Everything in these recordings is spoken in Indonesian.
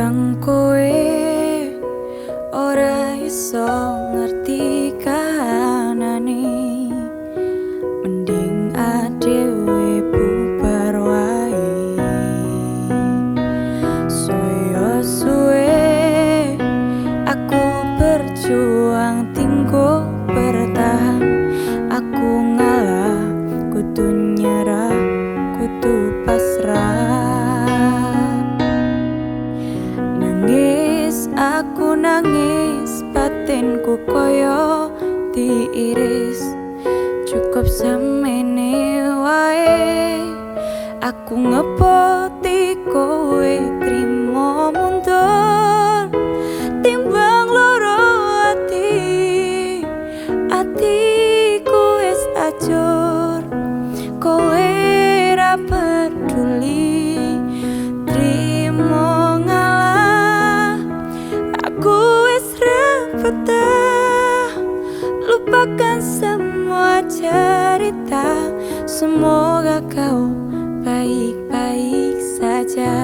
Timbang kowe ora iso aku nangis batinku koyo diiris. Cukup semene wae. Aku ngepoti cerita Semoga kau baik-baik saja.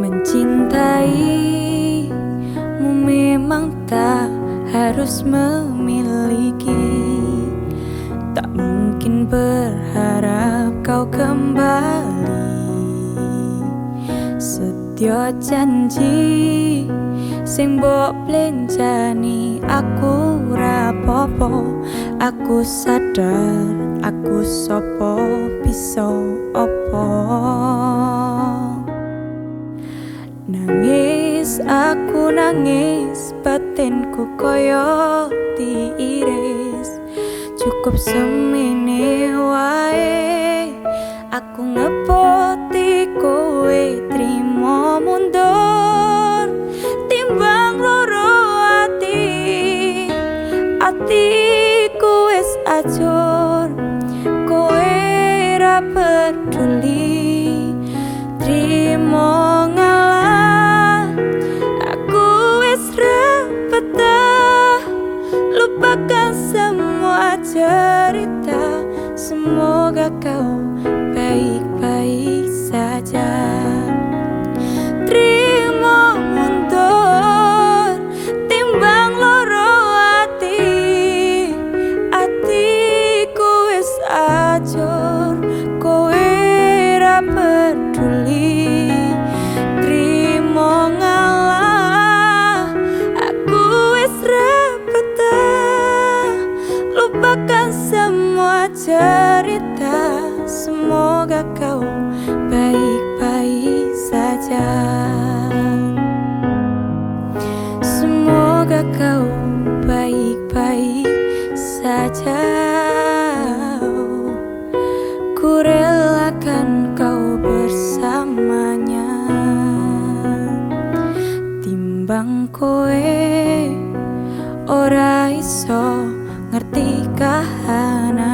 Mencintaimu memang tak harus memiliki. Tak mungkin berharap kau kembali Setyo janji Sing mbok plenjani aku rapopo Aku sadar aku sopo bisa opo Nangis aku nangis batinku koyo diiris. Cukup semene wae Aku ngepoti cerita Semoga kau baik-baik semua cerita. Semoga kau baik-baik saja. Semoga kau baik-baik saja. Ku relakan kau bersamanya. Timbang kowe ora iso Ngertikah anak